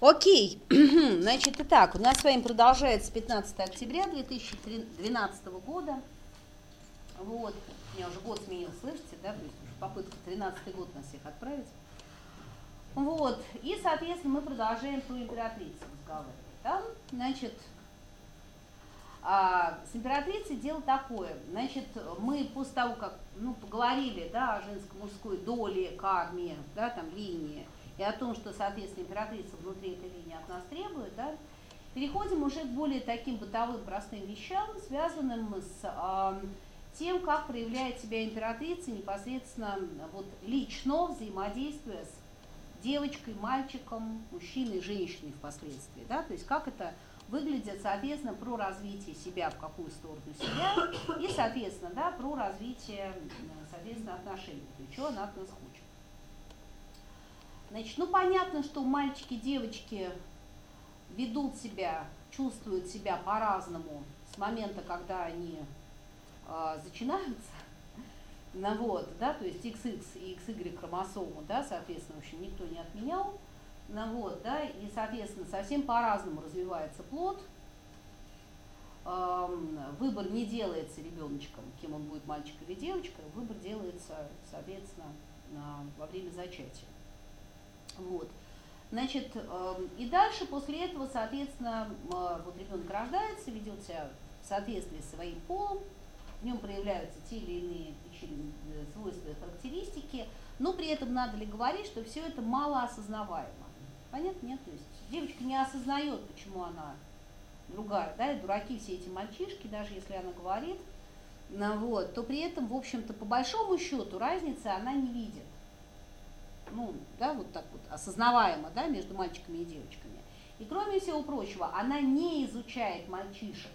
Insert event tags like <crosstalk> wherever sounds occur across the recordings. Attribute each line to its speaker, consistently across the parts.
Speaker 1: Окей, <clears throat> значит, итак, у нас с вами продолжается 15 октября 2012 года. Вот, у меня уже год сменился, слышите, да, попытка 13 год нас всех отправить. Вот, и, соответственно, мы продолжаем про императрицу разговаривать. Да? Значит, а, с императрицей дело такое. Значит, мы после того, как ну, поговорили да, о женско-мужской доле, карме, да, там, линии, и о том, что, соответственно, императрица внутри этой линии от нас требует, да, переходим уже к более таким бытовым простым вещам, связанным с э, тем, как проявляет себя императрица непосредственно вот, лично взаимодействуя с девочкой, мальчиком, мужчиной, женщиной впоследствии. Да? То есть как это выглядит, соответственно, про развитие себя, в какую сторону себя, и, соответственно, да, про развитие, соответственно, отношений, то есть что она от нас хочет. Значит, ну понятно, что мальчики, девочки ведут себя, чувствуют себя по-разному с момента, когда они э, зачинаются. <laughs> Ну вот, да, то есть XX и XY хромосому, да, соответственно, в общем, никто не отменял. Ну вот, да, и, соответственно, совсем по-разному развивается плод. Выбор не делается ребеночком, кем он будет, мальчик или девочка, выбор делается, соответственно, во время зачатия. Вот. Значит, эм, и дальше после этого, соответственно, вот ребенок рождается, ведет себя в соответствии с своим полом, в нем проявляются те или иные э, свойства и характеристики, но при этом надо ли говорить, что все это мало осознаваемо. Понятно? Нет? То есть девочка не осознает, почему она другая, да, и дураки все эти мальчишки, даже если она говорит, ну, вот, то при этом, в общем-то, по большому счету разницы она не видит ну, да, вот так вот осознаваемо, да, между мальчиками и девочками. И кроме всего прочего, она не изучает мальчишек,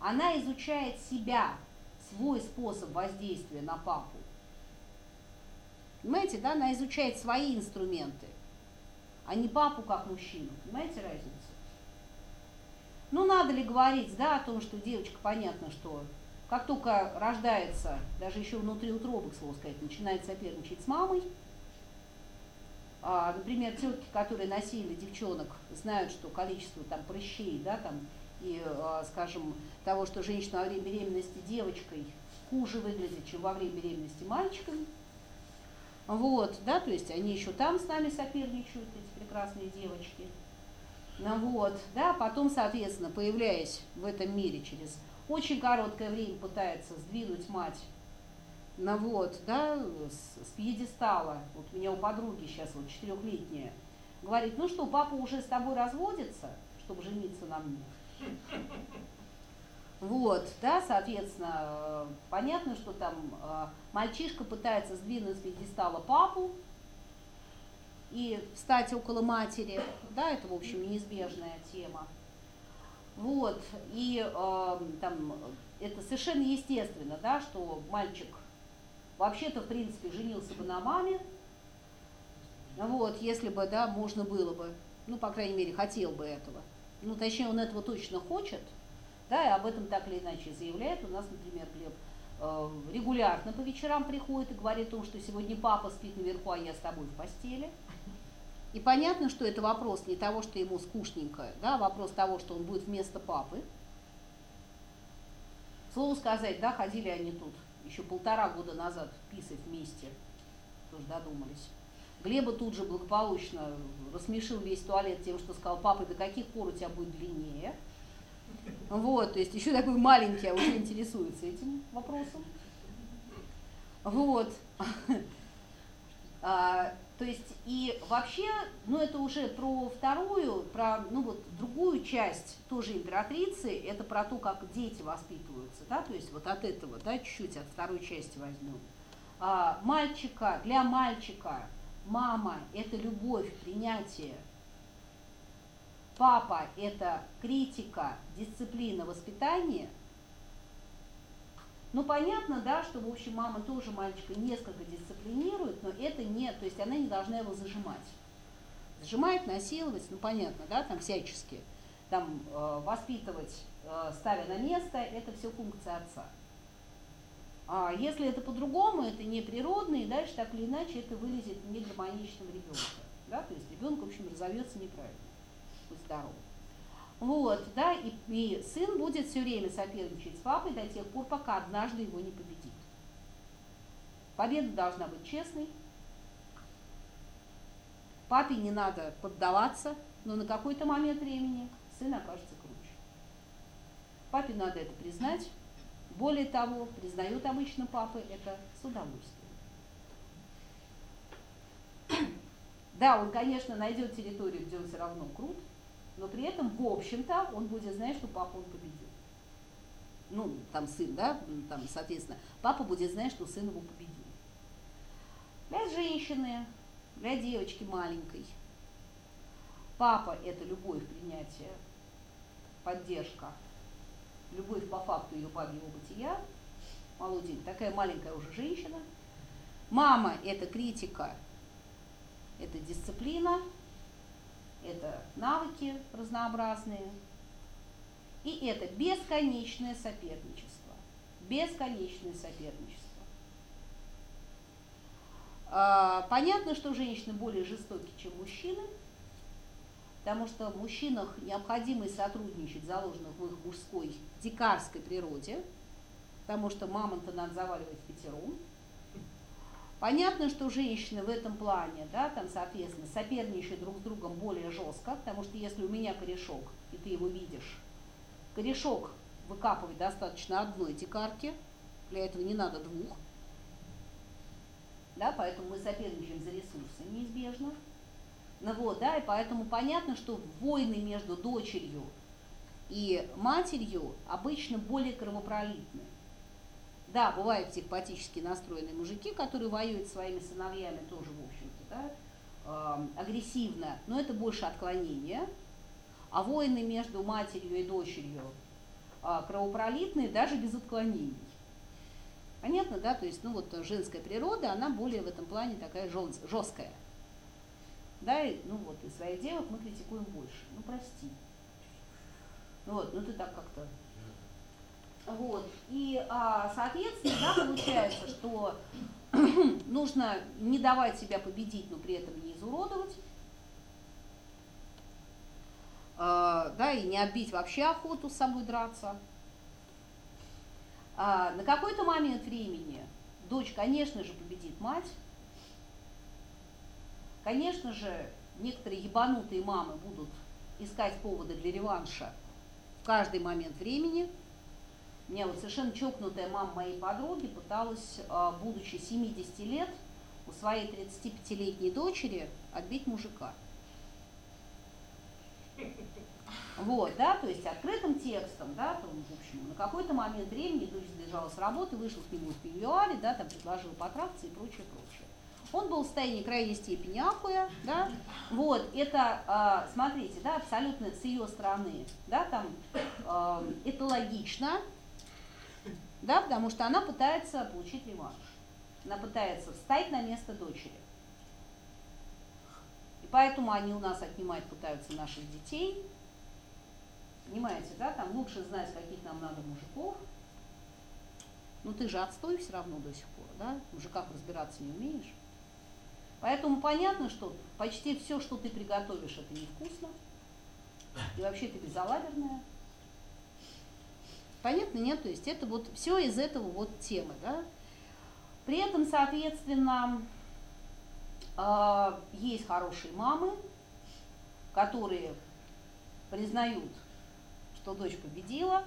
Speaker 1: она изучает себя, свой способ воздействия на папу. Понимаете, да, она изучает свои инструменты, а не папу как мужчину. Понимаете разницу? Ну, надо ли говорить, да, о том, что девочка, понятно, что как только рождается, даже еще внутри утробы, к слову сказать, начинает соперничать с мамой, например, тетки, которые носили девчонок, знают, что количество там прыщей, да, там, и, а, скажем, того, что женщина во время беременности девочкой хуже выглядит, чем во время беременности мальчиком. Вот, да, то есть они еще там с нами соперничают, эти прекрасные девочки. Ну вот, да, потом, соответственно, появляясь в этом мире через очень короткое время пытается сдвинуть мать ну вот, да, с, с пьедестала, вот у меня у подруги сейчас вот четырехлетняя, говорит, ну что, папа уже с тобой разводится, чтобы жениться на мне. Вот, да, соответственно, понятно, что там э, мальчишка пытается сдвинуть с пьедестала папу и встать около матери, да, это, в общем, неизбежная тема. Вот, и э, там это совершенно естественно, да, что мальчик Вообще-то, в принципе, женился бы на маме, вот, если бы, да, можно было бы, ну, по крайней мере, хотел бы этого. Ну, точнее, он этого точно хочет, да, и об этом так или иначе заявляет. У нас, например, Глеб э, регулярно по вечерам приходит и говорит о том, что сегодня папа спит наверху, а я с тобой в постели. И понятно, что это вопрос не того, что ему скучненько, да, а вопрос того, что он будет вместо папы. Слово сказать, да, ходили они тут еще полтора года назад писать вместе, тоже додумались. Глеба тут же благополучно рассмешил весь туалет тем, что сказал, папа, до каких пор у тебя будет длиннее? Вот, то есть еще такой маленький, а уже интересуется этим вопросом. Вот. А, то есть и вообще, ну это уже про вторую, про ну вот другую часть тоже императрицы, это про то, как дети воспитываются, да, то есть вот от этого, да, чуть-чуть от второй части возьмем. А, мальчика, для мальчика мама – это любовь, принятие. Папа – это критика, дисциплина, воспитание – ну, понятно, да, что, в общем, мама тоже мальчика несколько дисциплинирует, но это не, то есть она не должна его зажимать. Зажимать, насиловать, ну, понятно, да, там всячески. Там э, воспитывать, э, ставя на место, это все функция отца. А если это по-другому, это не природно, и дальше так или иначе это вылезет негармоничного ребенка. Да? То есть ребенок, в общем, назовется неправильно. Будь здоров. Вот, да, и, и сын будет все время соперничать с папой до тех пор, пока однажды его не победит. Победа должна быть честной. Папе не надо поддаваться, но на какой-то момент времени сын окажется круче. Папе надо это признать. Более того, признают обычно папы это с удовольствием. <clears throat> Да, он, конечно, найдет территорию, где он все равно крут, но при этом, в общем-то, он будет знать, что папа он победил. Ну, там сын, да, там, соответственно, папа будет знать, что сын его победил. Для женщины, для девочки маленькой, папа – это любовь, принятие, поддержка, любовь по факту ее бабьего бытия, молоденькая, такая маленькая уже женщина. Мама – это критика, это дисциплина, это навыки разнообразные, и это бесконечное соперничество. Бесконечное соперничество. А, понятно, что женщины более жестоки, чем мужчины, потому что в мужчинах необходимо сотрудничать, заложено в их мужской дикарской природе, потому что мамонта надо заваривать пятером. Понятно, что женщины в этом плане, да, там, соответственно, соперничают друг с другом более жестко, потому что если у меня корешок, и ты его видишь, корешок выкапывать достаточно одной дикарки, для этого не надо двух, да, поэтому мы соперничаем за ресурсы неизбежно. Ну вот, да, и поэтому понятно, что войны между дочерью и матерью обычно более кровопролитны. Да, бывают психопатически настроенные мужики, которые воюют своими сыновьями тоже, в общем-то, да, э, агрессивно, но это больше отклонение. А войны между матерью и дочерью э, кровопролитные даже без отклонений. Понятно, да? То есть, ну вот женская природа, она более в этом плане такая жесткая. Да, и, ну вот, и своих девок мы критикуем больше. Ну, прости. Вот, ну ты так как-то вот. И, а, соответственно, да, получается, что <clears throat> нужно не давать себя победить, но при этом не изуродовать. А, да, и не отбить вообще охоту с собой драться. А, на какой-то момент времени дочь, конечно же, победит мать. Конечно же, некоторые ебанутые мамы будут искать поводы для реванша в каждый момент времени – у меня вот совершенно чокнутая мама моей подруги пыталась, а, будучи 70 лет, у своей 35-летней дочери отбить мужика. Вот, да, то есть открытым текстом, да, там, в общем, на какой-то момент времени дочь сбежала с работы, вышел к нему в пивюаре, да, там предложил потрахаться и прочее, прочее. Он был в состоянии крайней степени ахуя, да, вот, это, э, смотрите, да, абсолютно с ее стороны, да, там, э, это логично, да, потому что она пытается получить реванш. Она пытается встать на место дочери. И поэтому они у нас отнимать пытаются наших детей. Понимаете, да, там лучше знать, каких нам надо мужиков. Ну ты же отстой все равно до сих пор, да, в мужиках разбираться не умеешь. Поэтому понятно, что почти все, что ты приготовишь, это невкусно. И вообще ты безалаберная. Понятно, нет? То есть это вот все из этого вот темы, да? При этом, соответственно, а, есть хорошие мамы, которые признают, что дочь победила.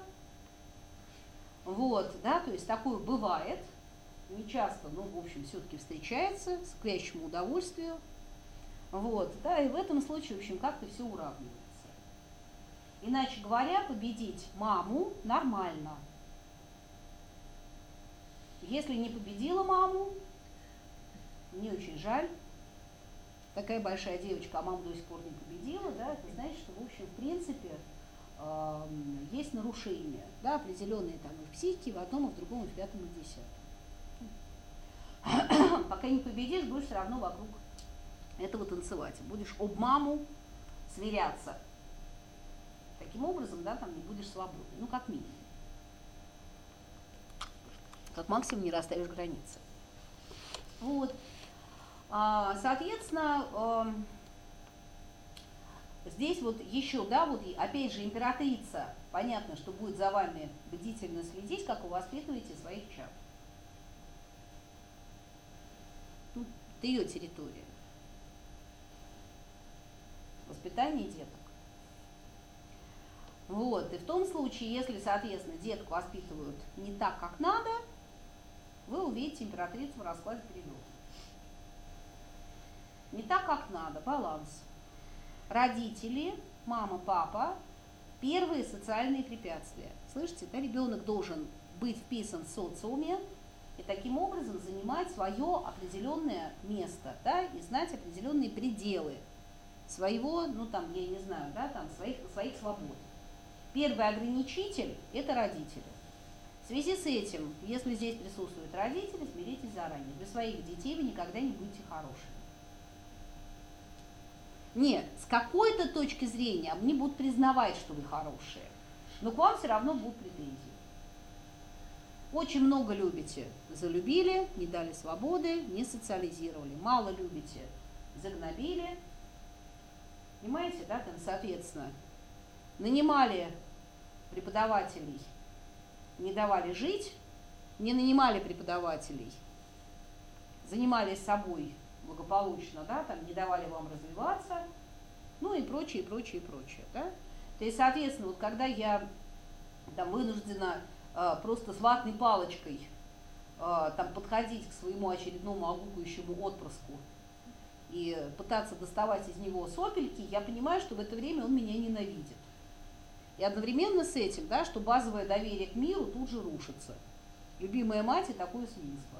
Speaker 1: Вот, да, то есть такое бывает, не часто, но, в общем, все-таки встречается с крящему удовольствию. Вот, да, и в этом случае, в общем, как-то все уравнивается. Иначе говоря, победить маму нормально. Если не победила маму, мне очень жаль. Такая большая девочка, а маму до сих пор не победила, да, это значит, что, в общем, в принципе, э, есть нарушения, да, определенные там и в психике, в одном, и в другом, и в пятом, и в десятом. <coughs> Пока не победишь, будешь все равно вокруг этого танцевать. Будешь об маму сверяться – Таким образом, да, там не будешь свободный, ну как минимум. Как максимум не расставишь границы. Вот. А, соответственно, здесь вот еще, да, вот опять же императрица, понятно, что будет за вами бдительно следить, как вы воспитываете своих чад. Тут ее территория. Воспитание деток. Вот, и в том случае, если, соответственно, детку воспитывают не так, как надо, вы увидите императрицу в раскладе передов. Не так, как надо, баланс. Родители, мама, папа, первые социальные препятствия. Слышите, да, ребенок должен быть вписан в социуме и таким образом занимать свое определенное место, да, и знать определенные пределы своего, ну там, я не знаю, да, там, своих, своих свобод. Первый ограничитель – это родители. В связи с этим, если здесь присутствуют родители, смиритесь заранее. Для своих детей вы никогда не будете хорошими. Нет, с какой-то точки зрения они будут признавать, что вы хорошие, но к вам все равно будут претензии. Очень много любите, залюбили, не дали свободы, не социализировали. Мало любите, загнобили. Понимаете, да, там, соответственно, нанимали преподавателей, не давали жить, не нанимали преподавателей, занимались собой благополучно, да, там не давали вам развиваться, ну и прочее, прочее, прочее, да. То есть, соответственно, вот когда я там вынуждена э, просто с ватной палочкой э, там подходить к своему очередному огукающему отпрыску и пытаться доставать из него сопельки, я понимаю, что в это время он меня ненавидит. И одновременно с этим, да, что базовое доверие к миру тут же рушится. Любимая мать и такое свинство.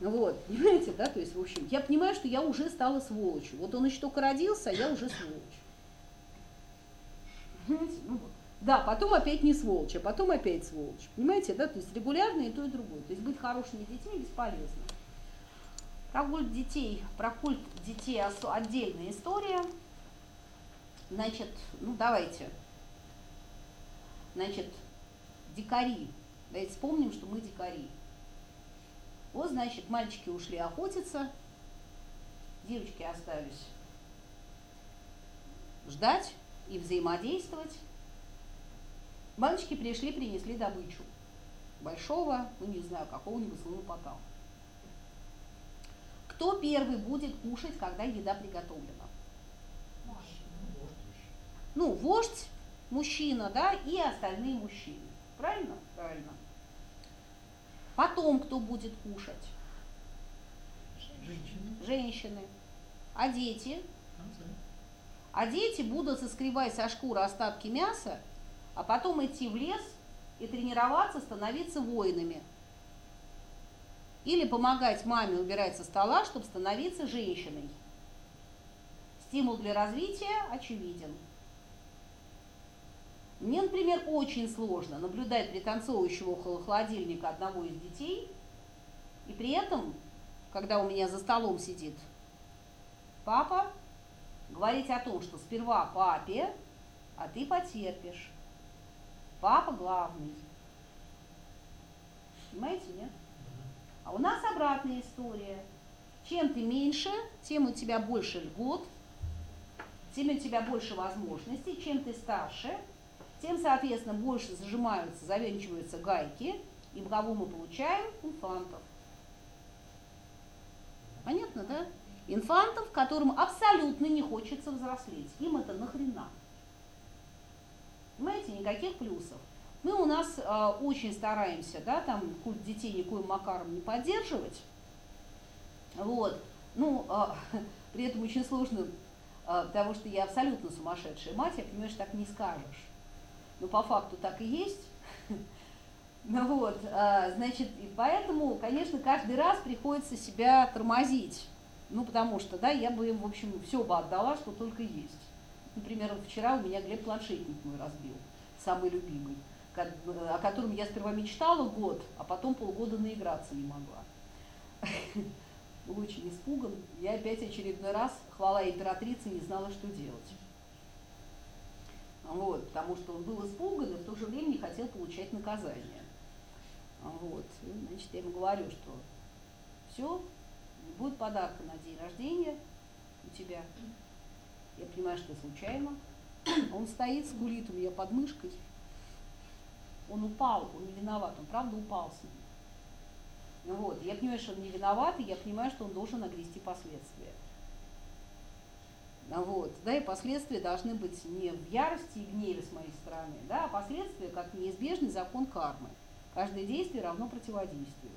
Speaker 1: Вот, понимаете, да, то есть, в общем, я понимаю, что я уже стала сволочью. Вот он еще только родился, а я уже сволочь. Понимаете, ну вот. Да, потом опять не сволочь, а потом опять сволочь. Понимаете, да, то есть регулярно и то, и другое. То есть быть хорошими детьми бесполезно. Про культ детей, про культ детей отдельная история. Значит, ну давайте. Значит, дикари. Давайте вспомним, что мы дикари. Вот, значит, мальчики ушли охотиться, девочки остались ждать и взаимодействовать. Мальчики пришли, принесли добычу. Большого, ну не знаю, какого-нибудь слонопота. Кто первый будет кушать, когда еда приготовлена? Ну, вождь, мужчина, да, и остальные мужчины. Правильно? Правильно. Потом кто будет кушать?
Speaker 2: Женщины.
Speaker 1: Женщины. А дети? А дети будут соскребать со шкуры остатки мяса, а потом идти в лес и тренироваться, становиться воинами. Или помогать маме убирать со стола, чтобы становиться женщиной. Стимул для развития очевиден. Мне, например, очень сложно наблюдать пританцовывающего около холодильника одного из детей, и при этом, когда у меня за столом сидит папа, говорить о том, что сперва папе, а ты потерпишь. Папа главный. Понимаете, нет? А у нас обратная история. Чем ты меньше, тем у тебя больше льгот, тем у тебя больше возможностей. Чем ты старше, тем, соответственно, больше зажимаются, завенчиваются гайки, и кого мы получаем? Инфантов. Понятно, да? Инфантов, которым абсолютно не хочется взрослеть. Им это нахрена. Понимаете, никаких плюсов. Мы у нас э, очень стараемся, да, там культ детей никоим макаром не поддерживать. Вот. Ну, э, <laughs> при этом очень сложно, э, потому что я абсолютно сумасшедшая мать, я понимаю, что так не скажешь но по факту так и есть. <laughs> Ну вот, а, значит, и поэтому, конечно, каждый раз приходится себя тормозить. Ну, потому что, да, я бы им, в общем, все бы отдала, что только есть. Например, вчера у меня Глеб планшетник мой разбил, самый любимый, о котором я сперва мечтала год, а потом полгода наиграться не могла. <laughs> Был очень испуган. Я опять очередной раз, хвала императрице, не знала, что делать. Вот, потому что он был испуган и в то же время не хотел получать наказание. Вот, значит, я ему говорю, что все, будет подарка на день рождения у тебя. Я понимаю, что случайно. Он стоит, скулит у меня под мышкой. Он упал, он не виноват, он правда упал с ним. Вот. Я понимаю, что он не виноват, и я понимаю, что он должен огрести последствия. Вот, да, и последствия должны быть не в ярости и гневе с моей стороны, да, а последствия как неизбежный закон кармы. Каждое действие равно противодействию.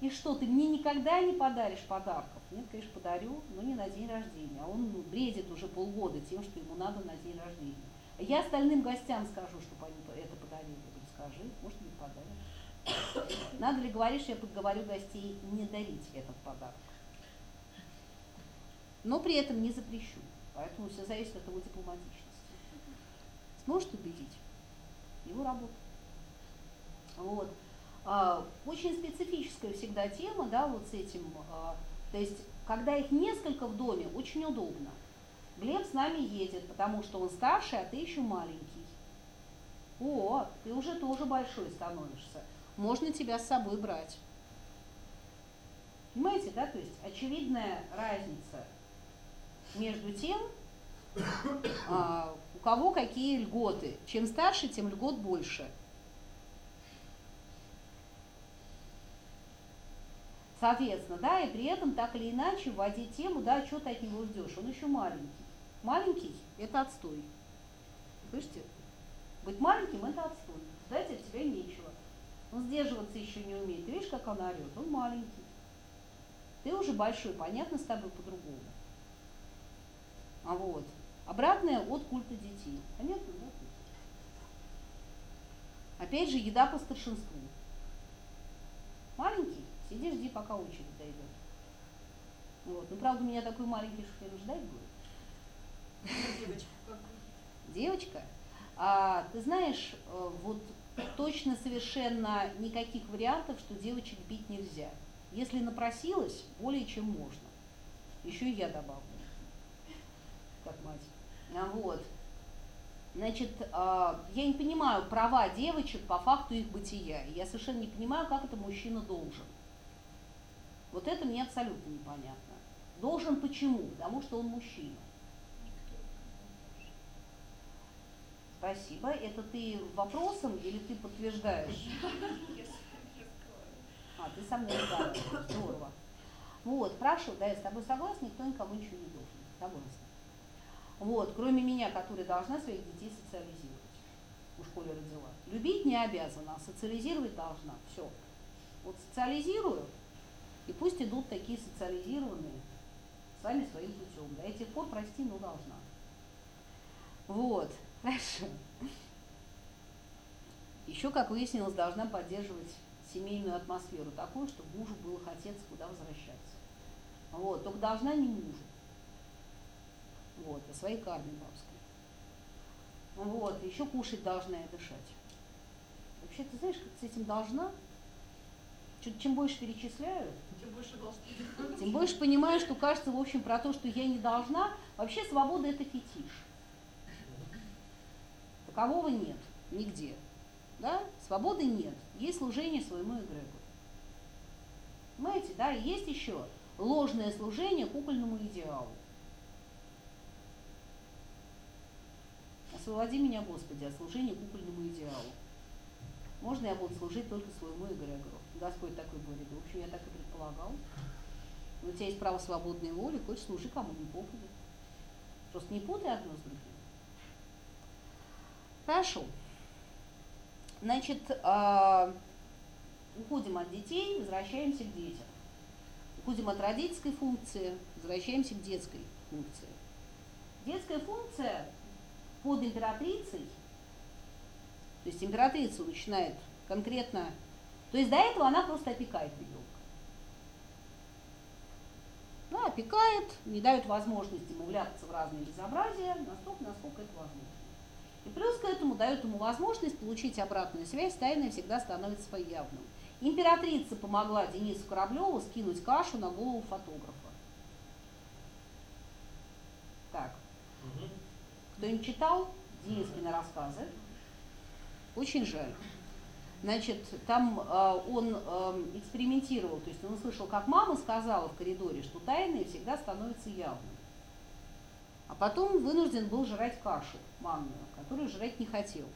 Speaker 1: И что, ты мне никогда не подаришь подарков? Нет, конечно, подарю, но не на день рождения. А он ну, бредит уже полгода тем, что ему надо на день рождения. Я остальным гостям скажу, чтобы они это подарили. Я говорю, скажи, может, не подаришь. Надо ли говорить, что я подговорю гостей не дарить этот подарок? Но при этом не запрещу. Поэтому все зависит от его дипломатичности. Сможет убедить? Его работа. Вот. А, очень специфическая всегда тема, да, вот с этим. А, то есть, когда их несколько в доме, очень удобно. Глеб с нами едет, потому что он старший, а ты еще маленький. О, ты уже тоже большой становишься. Можно тебя с собой брать. Понимаете, да? То есть очевидная разница между тем, а, у кого какие льготы. Чем старше, тем льгот больше. Соответственно, да, и при этом так или иначе вводить тему, да, что ты от него ждешь, он еще маленький. Маленький – это отстой. Слышите? Быть маленьким – это отстой. Ждать от тебя нечего. Он сдерживаться еще не умеет. Ты видишь, как он орет? Он маленький. Ты уже большой, понятно с тобой по-другому. А вот. Обратное от культа детей. Понятно, да? Опять же, еда по старшинству. Маленький, сиди, жди, пока очередь дойдет. Вот. Ну, правда, у меня такой маленький, хрен ждать будет. Девочка. Девочка? А, ты знаешь, э, вот точно совершенно никаких вариантов, что девочек бить нельзя. Если напросилась, более чем можно. Еще и я добавлю как мать. А, вот. Значит, а, я не понимаю права девочек по факту их бытия. Я совершенно не понимаю, как это мужчина должен. Вот это мне абсолютно непонятно. Должен почему? Потому что он мужчина. Спасибо. Это ты вопросом или ты подтверждаешь? <laughs> А, ты со мной разговариваешь. Здорово. Вот, хорошо, да, я с тобой согласна, никто никому ничего не должен. Согласна. Вот, кроме меня, которая должна своих детей социализировать. У школе родила. Любить не обязана, а социализировать должна. Все. Вот социализирую, и пусть идут такие социализированные сами своим путем. До этих пор, прости, но должна. Вот, <laughs> хорошо. Еще, как выяснилось, должна поддерживать семейную атмосферу такую, чтобы мужу было хотеться куда возвращаться. Вот, только должна не мужу вот, о своей карме бабской. Вот, еще кушать должна и дышать. Вообще, ты знаешь, как с этим должна? Чем больше перечисляю,
Speaker 2: тем больше должна.
Speaker 1: Тем больше понимаю, что кажется, в общем, про то, что я не должна. Вообще свобода это фетиш. Такового нет нигде. Да? Свободы нет. Есть служение своему эгрегору. Понимаете, да? И есть еще ложное служение кукольному идеалу. Освободи меня, Господи, от служения кукольному идеалу. Можно я буду служить только своему эгрегору? Господь такой говорит. В общем, я так и предполагал. у тебя есть право свободной воли, хочешь служи кому не попадет. Просто не путай одно с другим. Хорошо. Значит, э, уходим от детей, возвращаемся к детям. Уходим от родительской функции, возвращаемся к детской функции. Детская функция под императрицей, то есть императрица начинает конкретно, то есть до этого она просто опекает ребенка. Ну, опекает, не дает возможности ему вляпаться в разные безобразия, настолько, насколько это возможно. И плюс к этому дает ему возможность получить обратную связь, тайное всегда становится явным. Императрица помогла Денису Кораблеву скинуть кашу на голову фотографа. Так. Кто не читал Денискины рассказы, очень жаль. Значит, там э, он э, экспериментировал, то есть он услышал, как мама сказала в коридоре, что тайное всегда становится явным. а потом вынужден был жрать кашу манную, которую жрать не хотел,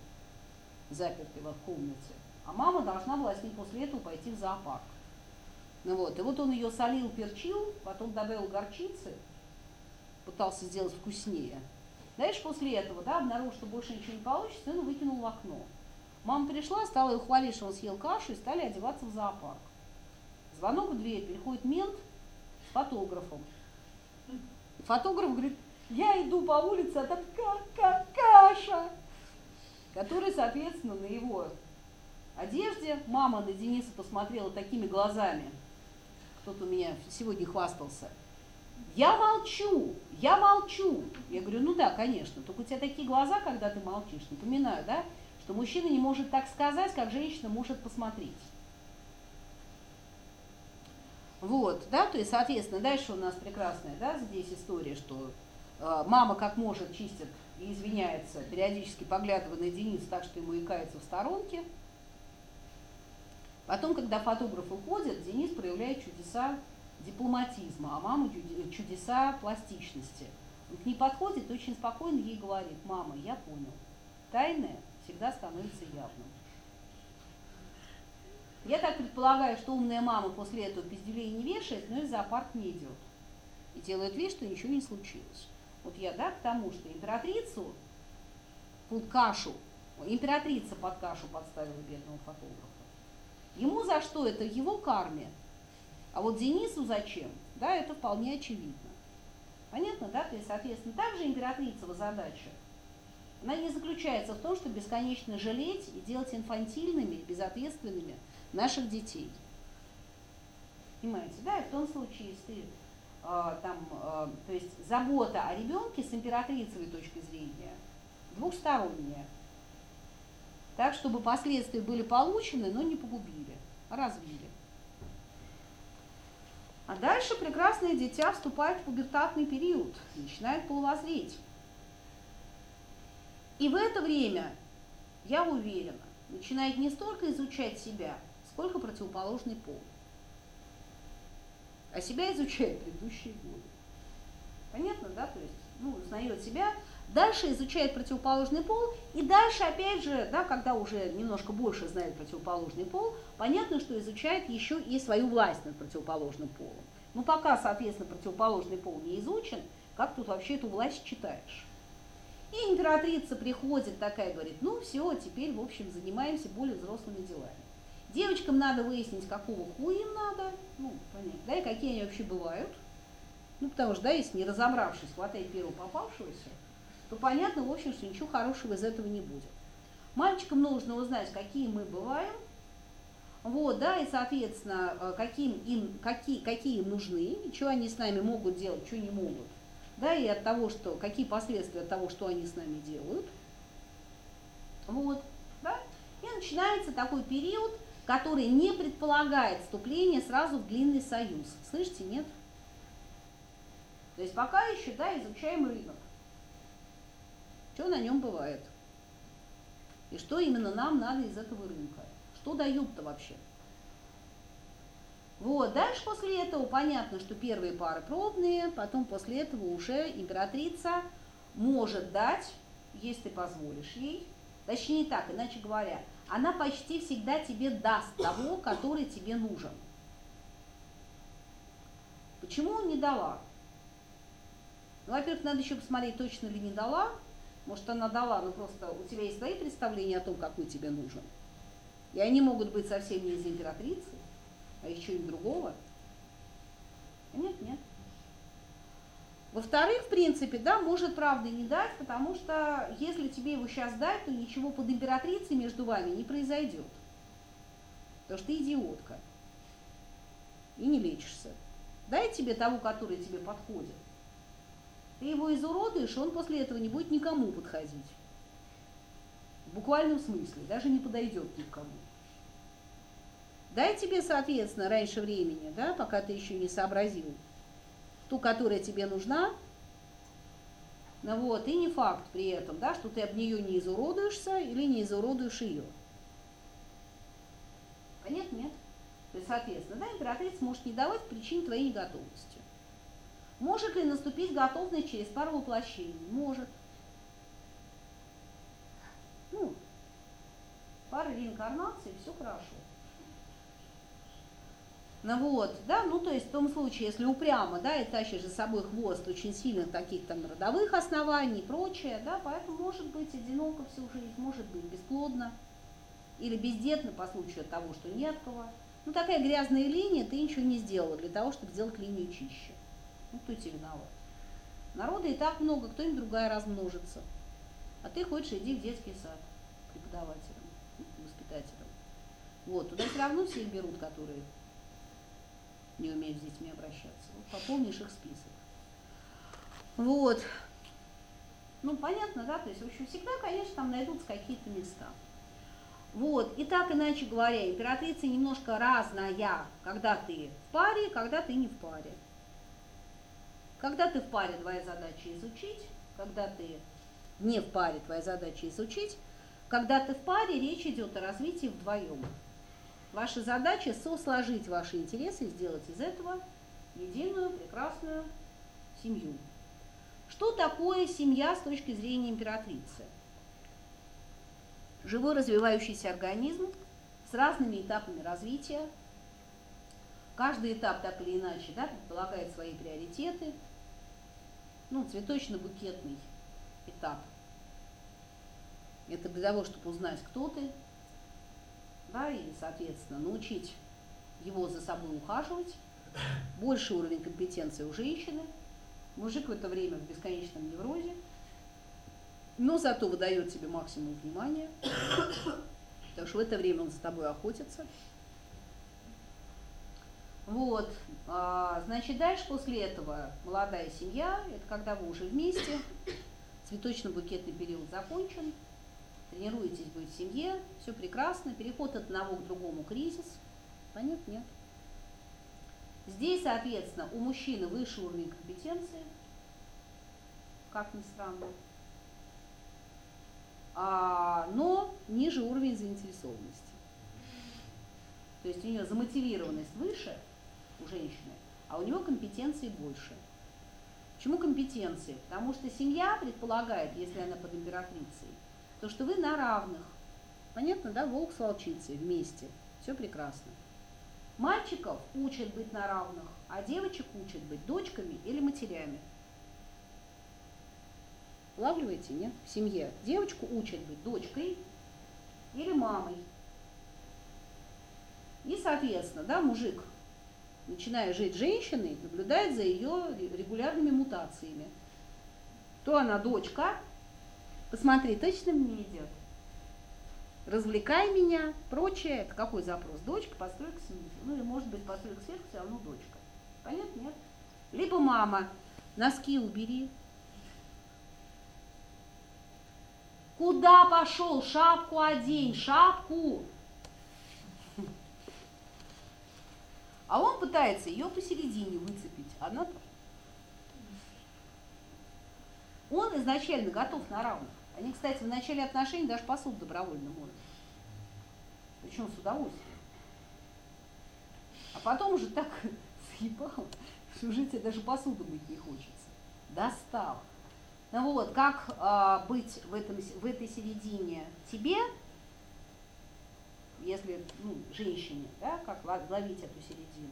Speaker 1: запертый в комнате. А мама должна была с ним после этого пойти в зоопарк. Ну вот, и вот он ее солил, перчил, потом добавил горчицы, пытался сделать вкуснее. Дальше после этого, да, обнаружил, что больше ничего не получится, он выкинул в окно. Мама пришла, стала его хвалить, что он съел кашу, и стали одеваться в зоопарк. Звонок в дверь, переходит мент с фотографом. Фотограф говорит, я иду по улице, а там как каша, который, соответственно, на его одежде. Мама на Дениса посмотрела такими глазами. Кто-то у меня сегодня хвастался. Я молчу, я молчу. Я говорю, ну да, конечно, только у тебя такие глаза, когда ты молчишь. Напоминаю, да, что мужчина не может так сказать, как женщина может посмотреть. Вот, да, то есть, соответственно, дальше у нас прекрасная, да, здесь история, что э, мама как может чистит и извиняется, периодически поглядывая на Дениса так, что ему икается в сторонке. Потом, когда фотограф уходит, Денис проявляет чудеса дипломатизма, а мама чудеса пластичности. Он к ней подходит очень спокойно ей говорит, мама, я понял, тайное всегда становится явным. Я так предполагаю, что умная мама после этого пиздюлей не вешает, но и в зоопарк не идет. И делает вид, что ничего не случилось. Вот я, да, к тому, что императрицу под кашу, императрица под кашу подставила бедного фотографа. Ему за что? Это его карме. А вот Денису зачем? Да, это вполне очевидно. Понятно, да? То есть, соответственно, также императрицева задача, она не заключается в том, чтобы бесконечно жалеть и делать инфантильными, безответственными наших детей. Понимаете, да? И в том случае, если э, там, э, то есть забота о ребенке с императрицевой точки зрения двухсторонняя. Так, чтобы последствия были получены, но не погубили, а развили. А дальше прекрасное дитя вступает в пубертатный период, начинает полувозреть. И в это время, я уверена, начинает не столько изучать себя, сколько противоположный пол. А себя изучает <laughs> предыдущие годы. Понятно, да? То есть, ну, узнает себя, дальше изучает противоположный пол, и дальше, опять же, да, когда уже немножко больше знает противоположный пол, понятно, что изучает еще и свою власть над противоположным полом. Ну, пока, соответственно, противоположный пол не изучен, как тут вообще эту власть читаешь? И императрица приходит такая, говорит, ну все, теперь, в общем, занимаемся более взрослыми делами. Девочкам надо выяснить, какого хуя им надо, ну, понятно, да, и какие они вообще бывают. Ну, потому что, да, если не разобравшись, хватает первого попавшегося, то понятно, в общем, что ничего хорошего из этого не будет. Мальчикам нужно узнать, какие мы бываем, вот, да, и, соответственно, э, каким им, какие, какие им нужны, что они с нами могут делать, что не могут. Да, и от того, что, какие последствия от того, что они с нами делают. Вот, да. И начинается такой период, который не предполагает вступление сразу в длинный союз. Слышите, нет? То есть пока еще, да, изучаем рынок что на нем бывает. И что именно нам надо из этого рынка. Что дают-то вообще. Вот, дальше после этого понятно, что первые пары пробные, потом после этого уже императрица может дать, если позволишь ей, точнее так, иначе говоря, она почти всегда тебе даст того, который тебе нужен. Почему не дала? Ну, во-первых, надо еще посмотреть, точно ли не дала, может, она дала, но просто у тебя есть свои представления о том, какой тебе нужен. И они могут быть совсем не из императрицы, а еще и другого. Нет, нет. Во-вторых, в принципе, да, может правда не дать, потому что если тебе его сейчас дать, то ничего под императрицей между вами не произойдет. Потому что ты идиотка. И не лечишься. Дай тебе того, который тебе подходит. Ты его изуродуешь, он после этого не будет никому подходить. В буквальном смысле, даже не подойдет никому. Дай тебе, соответственно, раньше времени, да, пока ты еще не сообразил, ту, которая тебе нужна, ну вот, и не факт при этом, да, что ты об нее не изуродуешься или не изуродуешь ее. Понятно? Нет. То есть, соответственно, да, императрица может не давать причин твоей неготовности. Может ли наступить готовность через пару воплощений? Может. Ну, пара реинкарнаций, все хорошо. Ну вот, да, ну то есть в том случае, если упрямо, да, и тащишь за собой хвост очень сильных таких там родовых оснований и прочее, да, поэтому может быть одиноко всю жизнь, может быть бесплодно или бездетно по случаю того, что нет кого. Ну такая грязная линия, ты ничего не сделала для того, чтобы сделать линию чище. Ну кто тебе виноват? Народа и так много, кто-нибудь другая размножится. А ты хочешь иди в детский сад преподавателем, воспитателем. Вот, туда все равно всех берут, которые не умеют с детьми обращаться. Вот пополнишь их список. Вот. Ну, понятно, да, то есть, в общем, всегда, конечно, там найдутся какие-то места. Вот, и так иначе говоря, императрица немножко разная, когда ты в паре, когда ты не в паре. Когда ты в паре, твоя задача изучить, когда ты не в паре, твоя задача изучить, когда ты в паре, речь идет о развитии вдвоем. Ваша задача сосложить ваши интересы и сделать из этого единую прекрасную семью. Что такое семья с точки зрения императрицы? Живой развивающийся организм с разными этапами развития. Каждый этап так или иначе да, предполагает свои приоритеты. Ну, цветочно-букетный этап. Это для того, чтобы узнать, кто ты, да, и, соответственно, научить его за собой ухаживать, больший уровень компетенции у женщины, мужик в это время в бесконечном неврозе, но зато выдает тебе максимум внимания, потому что в это время он за тобой охотится. Вот, а, значит, дальше после этого молодая семья, это когда вы уже вместе, цветочно-букетный период закончен, тренируетесь быть в семье, все прекрасно, переход от одного к другому кризис. Понятно? Нет. Здесь, соответственно, у мужчины выше уровень компетенции, как ни странно, а, но ниже уровень заинтересованности. То есть у нее замотивированность выше у женщины, а у него компетенции больше. Почему компетенции? Потому что семья предполагает, если она под императрицей, то что вы на равных. Понятно, да? Волк с волчицей вместе. Все прекрасно. Мальчиков учат быть на равных, а девочек учат быть дочками или матерями. Улавливаете, нет? В семье девочку учат быть дочкой или мамой. И, соответственно, да, мужик, начиная жить женщиной, наблюдает за ее регулярными мутациями. То она дочка, Посмотри, точно мне идет. Развлекай меня, прочее. Это какой запрос? Дочка, постройка семьи. Ну и может быть постройка сверху все равно дочка. Понятно? Нет? Либо мама, носки убери. Куда пошел? Шапку одень, шапку. А он пытается ее посередине выцепить. Она он изначально готов на равных. Они, кстати, в начале отношений даже посуду добровольно моют. Причем с удовольствием. А потом уже так <laughs> съебал, что тебе даже посуду мыть не хочется. Достал. Ну вот, как а, быть в, этом, в этой середине тебе, если, ну, женщине, да, как ловить эту середину?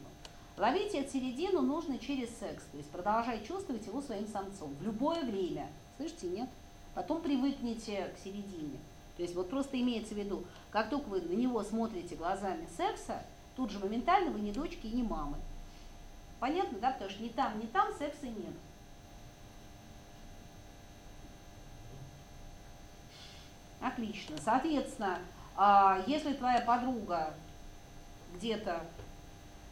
Speaker 1: Ловить эту середину нужно через секс, то есть продолжать чувствовать его своим самцом в любое время. Слышите, нет? потом привыкнете к середине. То есть вот просто имеется в виду, как только вы на него смотрите глазами секса, тут же моментально вы не дочки и не мамы. Понятно, да? Потому что ни там, ни там секса нет. Отлично. Соответственно, а, если твоя подруга где-то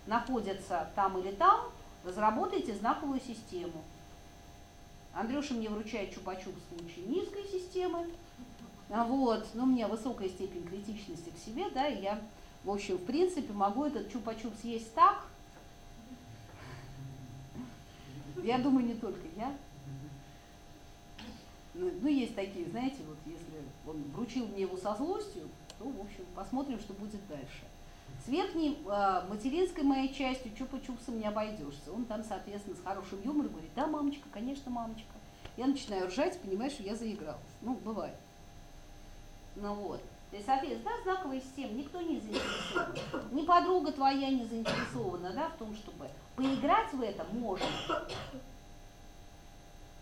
Speaker 1: находится там или там, разработайте знаковую систему. Андрюша мне вручает чупа-чуп в случае низкой системы. А вот, но у меня высокая степень критичности к себе, да, и я, в общем, в принципе, могу этот чупа-чуп съесть так. Я думаю, не только я. Ну, ну, есть такие, знаете, вот если он вручил мне его со злостью, то, в общем, посмотрим, что будет дальше. С верхней э, материнской моей частью чупа-чупсом не обойдешься. Он там, соответственно, с хорошим юмором говорит, да, мамочка, конечно, мамочка. Я начинаю ржать, понимаешь, что я заигралась. Ну, бывает. Ну вот. То есть, соответственно, да, знаковая система, никто не заинтересован. Ни подруга твоя не заинтересована, да, в том, чтобы поиграть в это можно.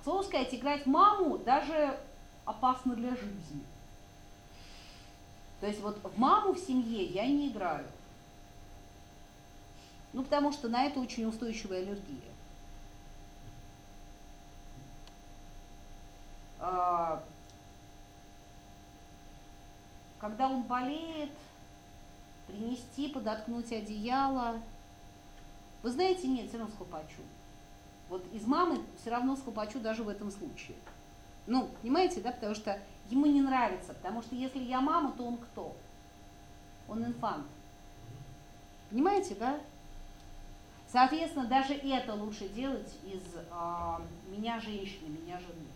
Speaker 1: К слову сказать, играть маму даже опасно для жизни. То есть вот в маму в семье я не играю. Ну, потому что на это очень устойчивая аллергия. А, когда он болеет, принести, подоткнуть одеяло. Вы знаете, нет, все равно схлопочу. Вот из мамы все равно схлопочу даже в этом случае. Ну, понимаете, да, потому что ему не нравится, потому что если я мама, то он кто? Он инфант. Понимаете, да? Соответственно, даже это лучше делать из э, меня женщины, меня жены.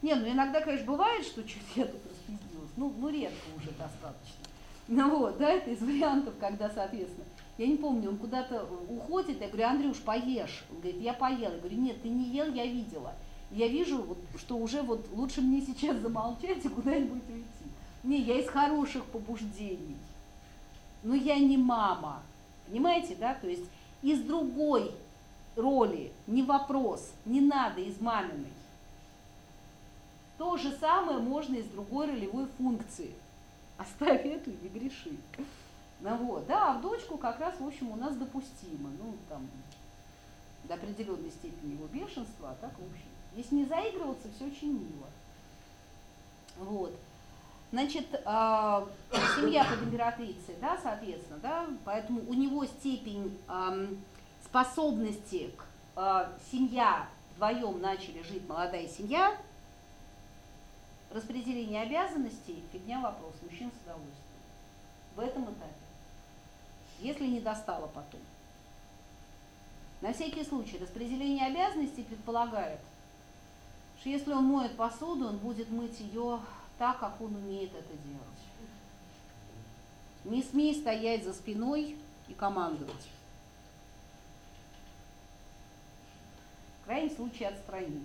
Speaker 1: Не, ну иногда, конечно, бывает, что что-то я тут распиздилась, ну, ну редко уже достаточно. Ну вот, да, это из вариантов, когда, соответственно, я не помню, он куда-то уходит, я говорю, Андрюш, поешь. Он говорит, я поел. Я говорю, нет, ты не ел, я видела. Я вижу, вот, что уже вот лучше мне сейчас замолчать и куда-нибудь уйти. Не, я из хороших побуждений. Но я не мама. Понимаете, да? То есть из другой роли, не вопрос, не надо из маминой. То же самое можно из другой ролевой функции. Оставь эту не греши. Ну вот, да, а в дочку как раз, в общем, у нас допустимо. Ну, там, до определенной степени его бешенства, а так, в общем, если не заигрываться, все очень мило. Вот. Значит, э, семья под императрицей, да, соответственно, да, поэтому у него степень э, способности к э, семья, вдвоем начали жить молодая семья, распределение обязанностей, фигня вопрос, мужчин с удовольствием. В этом этапе. Если не достало потом. На всякий случай, распределение обязанностей предполагает, что если он моет посуду, он будет мыть ее так, как он умеет это делать. Не смей стоять за спиной и командовать. В крайнем случае отстрани.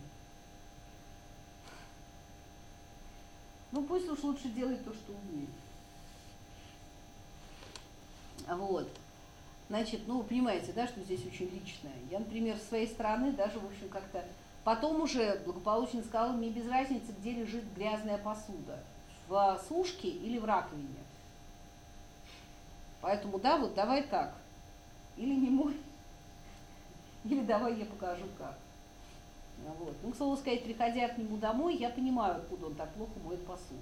Speaker 1: Ну пусть уж лучше делает то, что умеет. Вот. Значит, ну, понимаете, да, что здесь очень личное. Я, например, с своей стороны даже, в общем, как-то потом уже благополучно сказала, мне без разницы, где лежит грязная посуда, в сушке или в раковине. Поэтому, да, вот давай так. Или не мой, <laughs> или давай я покажу как. Вот. Ну, к слову сказать, приходя к нему домой, я понимаю, откуда он так плохо моет посуду.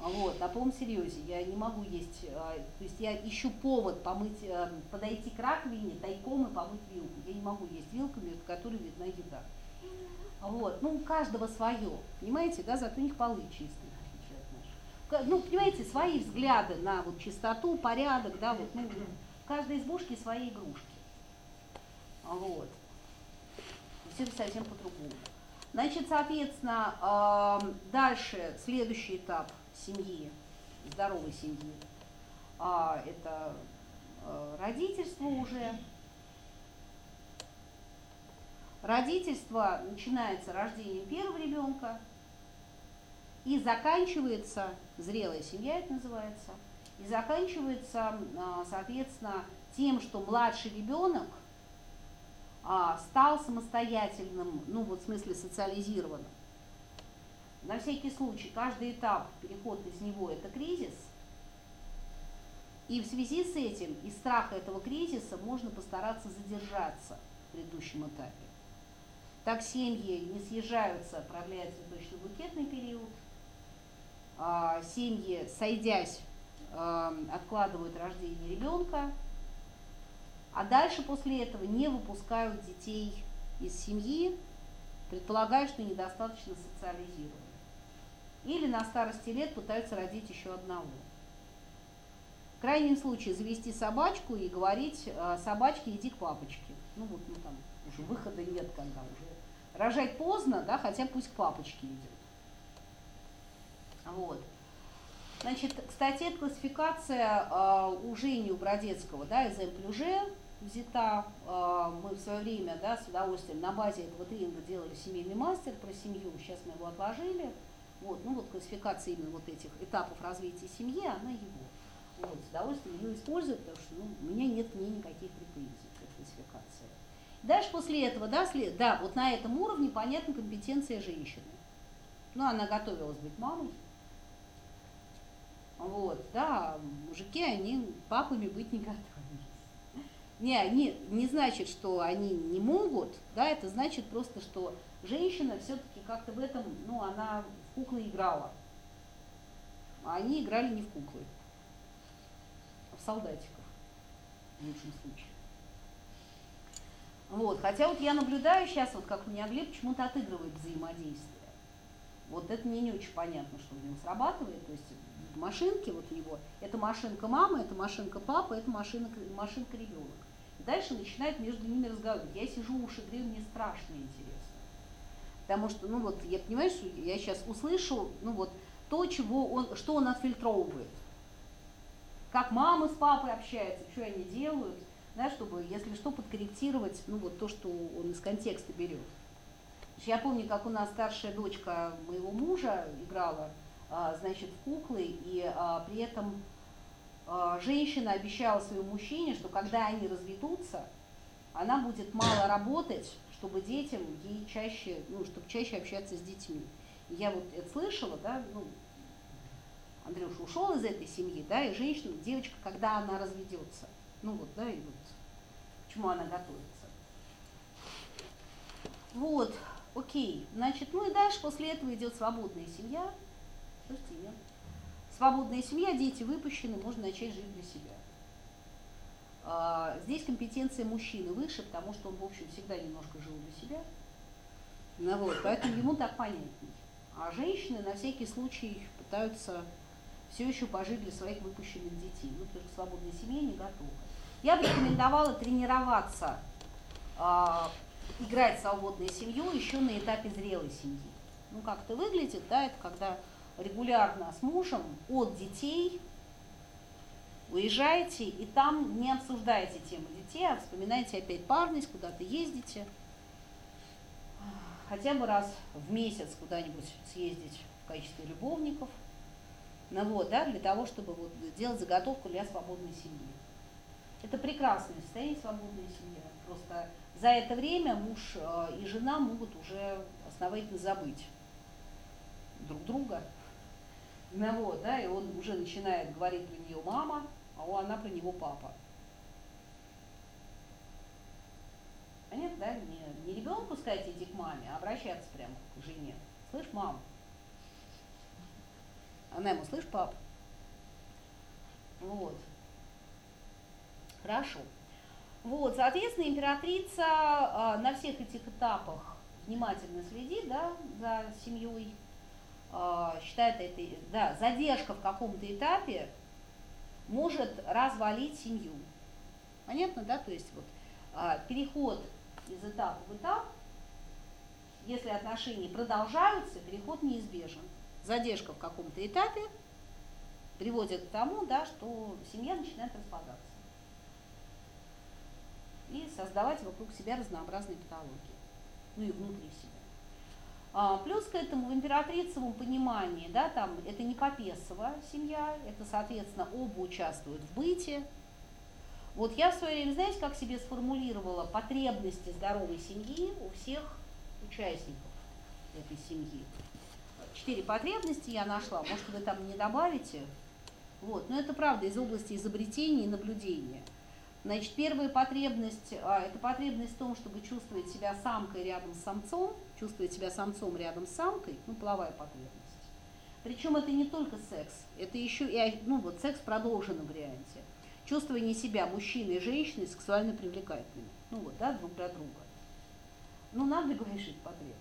Speaker 1: Вот, на полном серьезе, я не могу есть, а, то есть я ищу повод помыть, а, подойти к раковине тайком и помыть вилку. Я не могу есть вилками, в которой видна еда. Вот, ну, у каждого свое, понимаете, да, зато у них полы чистые. Ну, понимаете, свои взгляды на вот чистоту, порядок, да, вот, ну, в каждой избушке свои игрушки. Вот все совсем по-другому. Значит, соответственно, дальше следующий этап семьи, здоровой семьи, а, это а, родительство уже. Родительство начинается рождением первого ребенка и заканчивается, зрелая семья это называется, и заканчивается, а, соответственно, тем, что младший ребенок – а, стал самостоятельным, ну вот в смысле социализированным. На всякий случай, каждый этап, переход из него – это кризис. И в связи с этим, из страха этого кризиса можно постараться задержаться в предыдущем этапе. Так семьи не съезжаются, продляется цветочно-букетный период. А, семьи, сойдясь, а, откладывают рождение ребенка, а дальше после этого не выпускают детей из семьи, предполагая, что недостаточно социализированы. Или на старости лет пытаются родить еще одного. В крайнем случае завести собачку и говорить «А, собачке иди к папочке. Ну вот ну, там уже выхода нет, когда уже. Рожать поздно, да, хотя пусть к папочке идет. Вот. Значит, кстати, эта классификация э, у Жени, у Бродецкого, да, из Эмплюже взята. Э, мы в свое время, да, с удовольствием на базе этого тренинга делали семейный мастер про семью, сейчас мы его отложили. Вот, ну вот классификация именно вот этих этапов развития семьи, она его. Вот, с удовольствием ее использую, потому что ну, у меня нет к ней никаких претензий к классификации. Дальше после этого, да, след, да, вот на этом уровне понятна компетенция женщины. Ну, она готовилась быть мамой. Вот, да, мужики, они папами быть не готовились. Не, они, не значит, что они не могут, да, это значит просто, что женщина все-таки как-то в этом, ну, она в куклы играла. А они играли не в куклы, а в солдатиков, в лучшем случае. Вот, хотя вот я наблюдаю сейчас, вот как у меня Глеб почему-то отыгрывает взаимодействие. Вот это мне не очень понятно, что у него срабатывает. То есть в машинке вот его, это машинка мамы, это машинка папы, это машинка, машинка ребенок. Дальше начинает между ними разговаривать. Я сижу, уши грею, мне страшно интересно. Потому что, ну вот, я понимаю, что я сейчас услышу, ну вот, то, чего он, что он отфильтровывает. Как мама с папой общаются, что они делают, да, чтобы, если что, подкорректировать, ну вот то, что он из контекста берет. Я помню, как у нас старшая дочка моего мужа играла, а, значит, в куклы, и а, при этом а, женщина обещала своему мужчине, что когда они разведутся, она будет мало работать, чтобы детям ей чаще, ну, чтобы чаще общаться с детьми. Я вот это слышала, да, ну, Андрюша ушел из этой семьи, да, и женщина, девочка, когда она разведется, ну вот, да, и вот к чему она готовится. Вот, окей, значит, ну и дальше после этого идет свободная семья. Слышите, нет? Свободная семья, дети выпущены, можно начать жить для себя. А, здесь компетенция мужчины выше, потому что он, в общем, всегда немножко жил для себя. Ну, вот, поэтому ему так понятней. А женщины на всякий случай пытаются все еще пожить для своих выпущенных детей. Ну, потому что свободная семья не готова. Я бы рекомендовала тренироваться, э, играть в свободную семью еще на этапе зрелой семьи. Ну, как это выглядит, да, это когда регулярно с мужем от детей уезжаете и там не обсуждаете тему детей, а вспоминаете опять парность, куда-то ездите, хотя бы раз в месяц куда-нибудь съездить в качестве любовников, ну вот, да, для того, чтобы вот делать заготовку для свободной семьи. Это прекрасное состояние свободной семьи. Просто за это время муж э, и жена могут уже основательно забыть друг друга. Ну вот, да, и он уже начинает говорить про нее мама, а она про него папа. Понятно, да? Не, не ребенку сказать иди к маме, а обращаться прямо к жене. Слышь, мам? Она ему, слышь, пап? Вот. Хорошо. Вот, соответственно, императрица э, на всех этих этапах внимательно следит да, за семьей, э, считает это, да, задержка в каком-то этапе может развалить семью. Понятно, да? То есть вот э, переход из этапа в этап, если отношения продолжаются, переход неизбежен. Задержка в каком-то этапе приводит к тому, да, что семья начинает распадаться и создавать вокруг себя разнообразные патологии, ну и внутри себя. А, плюс к этому в императрицевом понимании, да, там это не Попесова семья, это, соответственно, оба участвуют в быте. Вот я в свое время, знаете, как себе сформулировала потребности здоровой семьи у всех участников этой семьи. Четыре потребности я нашла, может вы там не добавите. Вот, но это правда из области изобретения и наблюдения – Значит, первая потребность а, – это потребность в том, чтобы чувствовать себя самкой рядом с самцом, чувствовать себя самцом рядом с самкой, ну, половая потребность. Причем это не только секс, это еще и ну, вот, секс в продолженном варианте. Чувствование себя мужчиной и женщиной сексуально привлекательными. Ну вот, да, друг для друга. Ну, надо говорить, это потребность?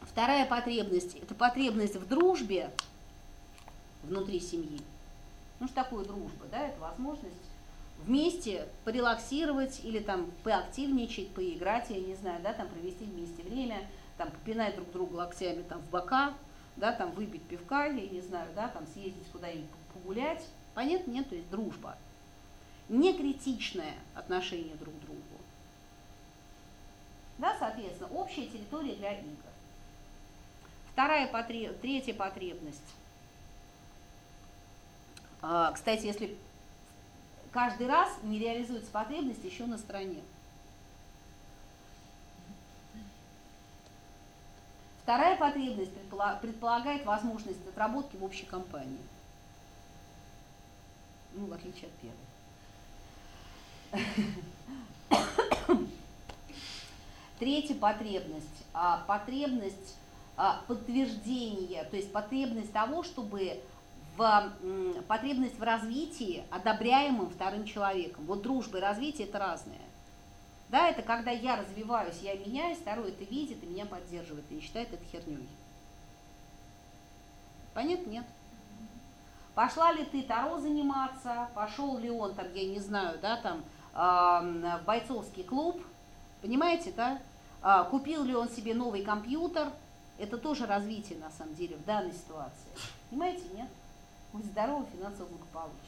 Speaker 1: Вторая потребность – это потребность в дружбе внутри семьи. Ну, что такое дружба, да? Это возможность вместе порелаксировать или там поактивничать, поиграть, я не знаю, да, там провести вместе время, там попинать друг друга локтями там в бока, да, там выпить пивка, я не знаю, да, там съездить куда-нибудь погулять. Понятно? Нет, то есть дружба. Не критичное отношение друг к другу. Да, соответственно, общая территория для игр. Вторая потреб... третья потребность. А, кстати, если каждый раз не реализуется потребность еще на стороне. Вторая потребность предполагает возможность отработки в общей компании. Ну, в отличие от первой. <coughs> Третья потребность. А, потребность а, подтверждения, то есть потребность того, чтобы в, потребность в развитии, одобряемым вторым человеком. Вот дружба и развитие – это разное. Да, это когда я развиваюсь, я меняюсь, второй это видит и меня поддерживает, и не считает это херней. Понятно? Нет. Пошла ли ты Таро заниматься, пошел ли он там, я не знаю, да, там, э, в бойцовский клуб, понимаете, да? Э, купил ли он себе новый компьютер, это тоже развитие, на самом деле, в данной ситуации. Понимаете, нет? Будь здоров, финансово благополучно.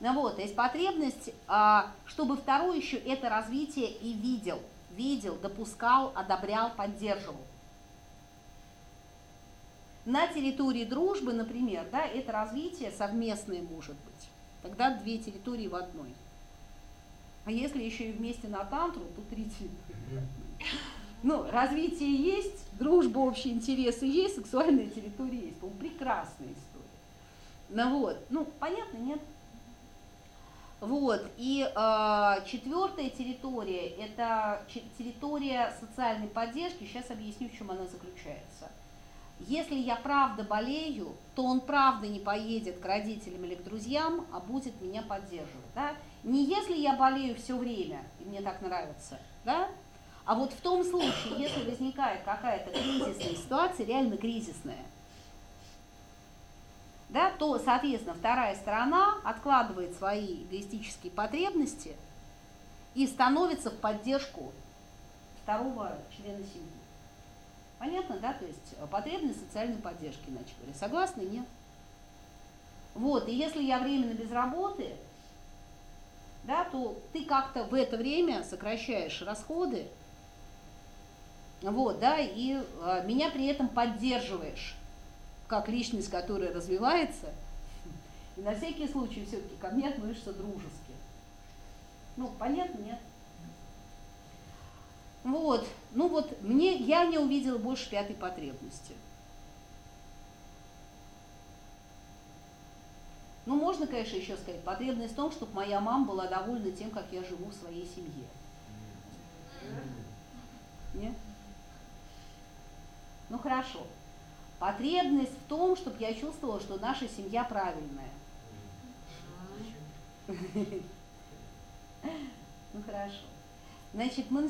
Speaker 1: Ну вот, то есть потребность, а, чтобы второй еще это развитие и видел, видел, допускал, одобрял, поддерживал. На территории дружбы, например, да, это развитие совместное может быть. Тогда две территории в одной. А если еще и вместе на тантру, то три. Ну, развитие есть, дружба, общие интересы есть, сексуальная территория есть. по прекрасная история. Ну вот, ну, понятно, нет? Вот, и э, четвертая территория, это территория социальной поддержки, сейчас объясню, в чем она заключается. Если я правда болею, то он правда не поедет к родителям или к друзьям, а будет меня поддерживать. Да? Не если я болею все время, и мне так нравится, да? а вот в том случае, если возникает какая-то кризисная ситуация, реально кризисная, да, то, соответственно, вторая сторона откладывает свои эгоистические потребности и становится в поддержку второго члена семьи. Понятно, да? То есть потребность социальной поддержки, иначе говоря. Согласны? Нет. Вот, и если я временно без работы, да, то ты как-то в это время сокращаешь расходы, вот, да, и а, меня при этом поддерживаешь как личность, которая развивается, и на всякий случай все-таки ко мне относишься дружески. Ну, понятно, нет? Вот, ну вот, мне, я не увидела больше пятой потребности. Ну, можно, конечно, еще сказать, потребность в том, чтобы моя мама была довольна тем, как я живу в своей семье. Нет? Ну, хорошо. Потребность в том, чтобы я чувствовала, что наша семья правильная. <laughs> Ну хорошо. Значит, мы